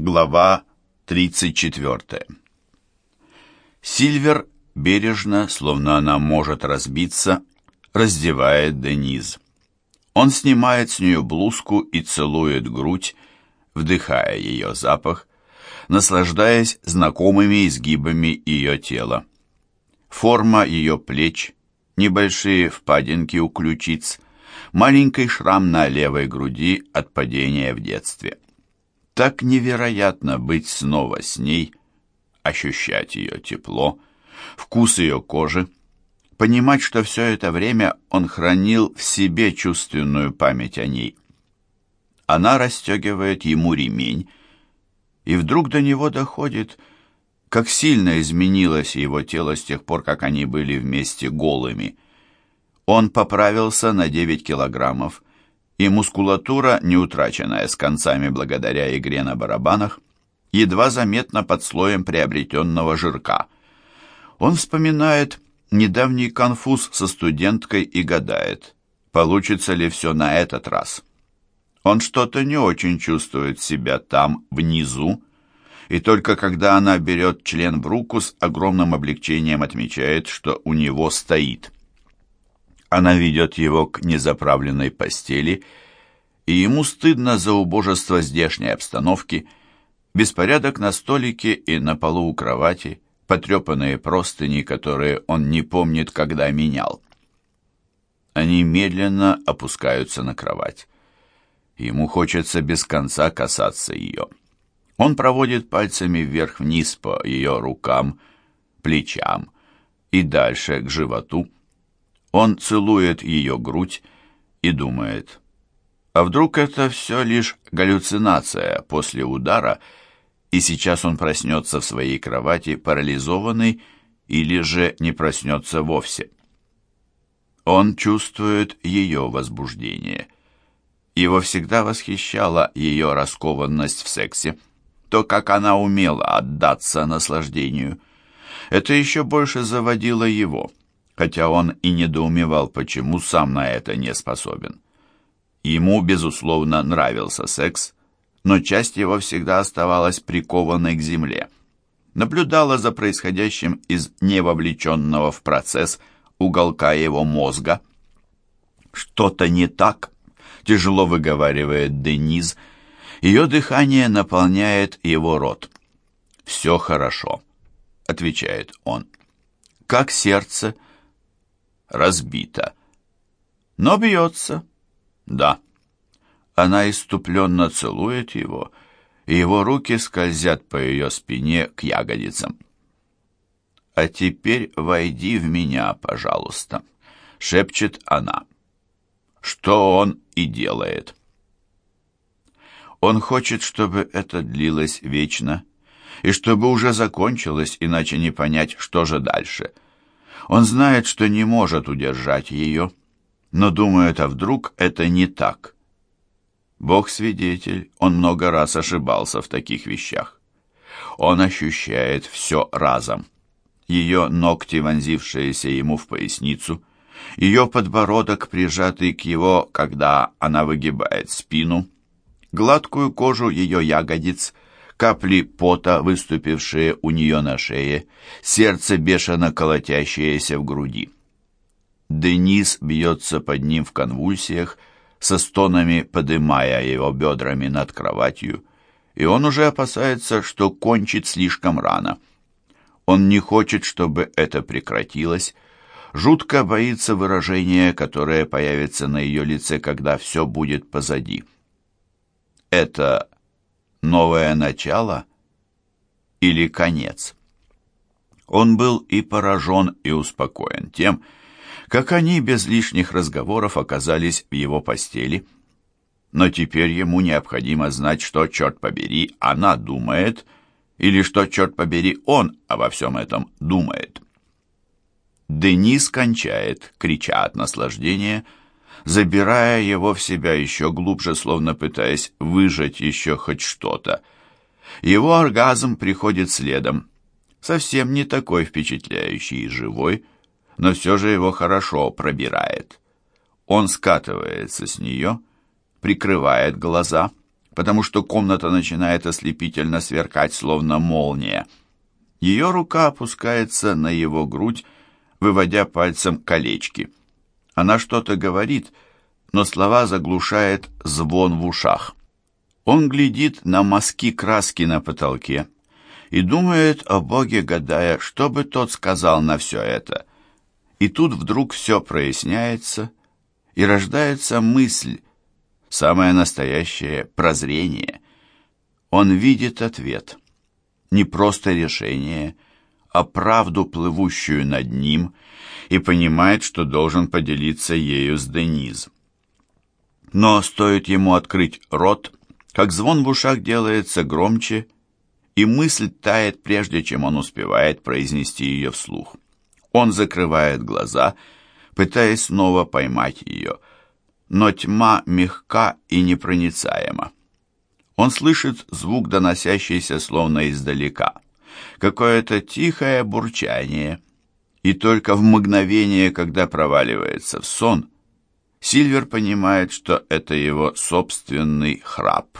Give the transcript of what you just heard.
Глава 34. Сильвер бережно, словно она может разбиться, раздевает Дениз. Он снимает с нее блузку и целует грудь, вдыхая ее запах, наслаждаясь знакомыми изгибами ее тела. Форма ее плеч, небольшие впадинки у ключиц, маленький шрам на левой груди от падения в детстве. Так невероятно быть снова с ней, ощущать ее тепло, вкус ее кожи, понимать, что все это время он хранил в себе чувственную память о ней. Она расстегивает ему ремень, и вдруг до него доходит, как сильно изменилось его тело с тех пор, как они были вместе голыми. Он поправился на 9 килограммов, и мускулатура, не утраченная с концами благодаря игре на барабанах, едва заметна под слоем приобретенного жирка. Он вспоминает недавний конфуз со студенткой и гадает, получится ли все на этот раз. Он что-то не очень чувствует себя там, внизу, и только когда она берет член в руку, с огромным облегчением отмечает, что у него стоит – она ведет его к незаправленной постели, и ему стыдно за убожество здешней обстановки, беспорядок на столике и на полу у кровати, потрепанные простыни, которые он не помнит, когда менял. Они медленно опускаются на кровать. Ему хочется без конца касаться ее. Он проводит пальцами вверх-вниз по ее рукам, плечам и дальше к животу, он целует ее грудь и думает, а вдруг это все лишь галлюцинация после удара, и сейчас он проснется в своей кровати парализованный или же не проснется вовсе. Он чувствует ее возбуждение. Его всегда восхищала ее раскованность в сексе, то, как она умела отдаться наслаждению. Это еще больше заводило его хотя он и недоумевал, почему сам на это не способен. Ему, безусловно, нравился секс, но часть его всегда оставалась прикованной к земле. Наблюдала за происходящим из невовлеченного в процесс уголка его мозга. «Что-то не так», — тяжело выговаривает Дениз. Ее дыхание наполняет его рот. «Все хорошо», — отвечает он. «Как сердце?» Разбита. Но бьется. Да. Она иступленно целует его, и его руки скользят по ее спине к ягодицам. «А теперь войди в меня, пожалуйста», — шепчет она. Что он и делает. Он хочет, чтобы это длилось вечно, и чтобы уже закончилось, иначе не понять, что же дальше — он знает, что не может удержать ее, но думает, а вдруг это не так. Бог свидетель, он много раз ошибался в таких вещах. Он ощущает все разом. Ее ногти, вонзившиеся ему в поясницу, ее подбородок, прижатый к его, когда она выгибает спину, гладкую кожу ее ягодиц — капли пота, выступившие у нее на шее, сердце бешено колотящееся в груди. Денис бьется под ним в конвульсиях, со стонами подымая его бедрами над кроватью, и он уже опасается, что кончит слишком рано. Он не хочет, чтобы это прекратилось, жутко боится выражения, которое появится на ее лице, когда все будет позади. Это новое начало или конец. Он был и поражен, и успокоен тем, как они без лишних разговоров оказались в его постели. Но теперь ему необходимо знать, что, черт побери, она думает, или что, черт побери, он обо всем этом думает. Денис кончает, крича от наслаждения, забирая его в себя еще глубже, словно пытаясь выжать еще хоть что-то. Его оргазм приходит следом. Совсем не такой впечатляющий и живой, но все же его хорошо пробирает. Он скатывается с нее, прикрывает глаза, потому что комната начинает ослепительно сверкать, словно молния. Ее рука опускается на его грудь, выводя пальцем колечки. Она что-то говорит, но слова заглушает звон в ушах. Он глядит на мазки краски на потолке и думает о Боге, гадая, что бы тот сказал на все это. И тут вдруг все проясняется, и рождается мысль, самое настоящее прозрение. Он видит ответ, не просто решение, а правду, плывущую над ним, и понимает, что должен поделиться ею с Дениз. Но стоит ему открыть рот, как звон в ушах делается громче, и мысль тает, прежде чем он успевает произнести ее вслух. Он закрывает глаза, пытаясь снова поймать ее, но тьма мягка и непроницаема. Он слышит звук, доносящийся словно издалека, какое-то тихое бурчание, и только в мгновение, когда проваливается в сон, Сильвер понимает, что это его собственный храп.